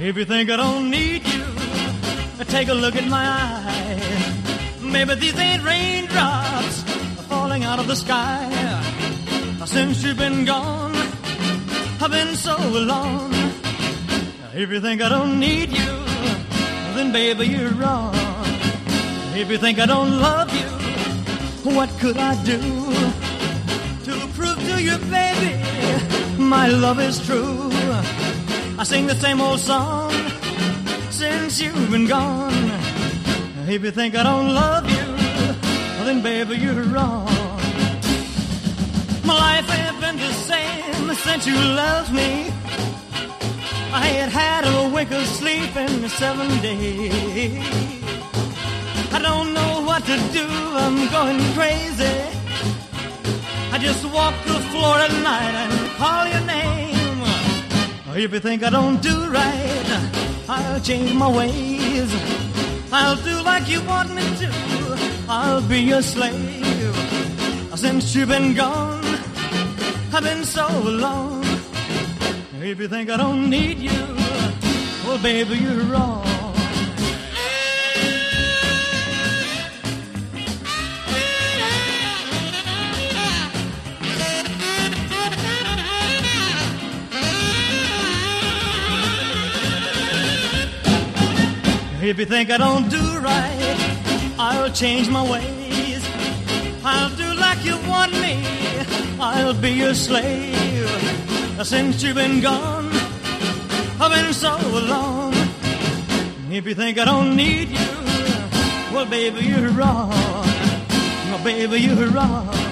If you think I don't need you, take a look at my eyes. Maybe these ain't raindrops falling out of the sky. Since you've been gone, I've been so alone. If you think I don't need you, then baby you're wrong. If you think I don't love you, what could I do to prove to you, baby, my love is true? I sing the same old song since you've been gone. If you think I don't love you, well then baby you're wrong. My life ain't been the same since you left me. I ain't had a wink of sleep in seven days. I don't know what to do, I'm going crazy. I just walk the floor at night and. If you think I don't do right, I'll change my ways. I'll do like you want me to. I'll be your slave. Since you've been gone, I've been so alone. If you think I don't need you, well, baby, you're wrong. If you think I don't do right, I'll change my ways. I'll do like you want me. I'll be your slave. Since you've been gone, I've been so alone. If you think I don't need you, well, baby, you're wrong. Well, baby, you're wrong. Well, baby, you're wrong.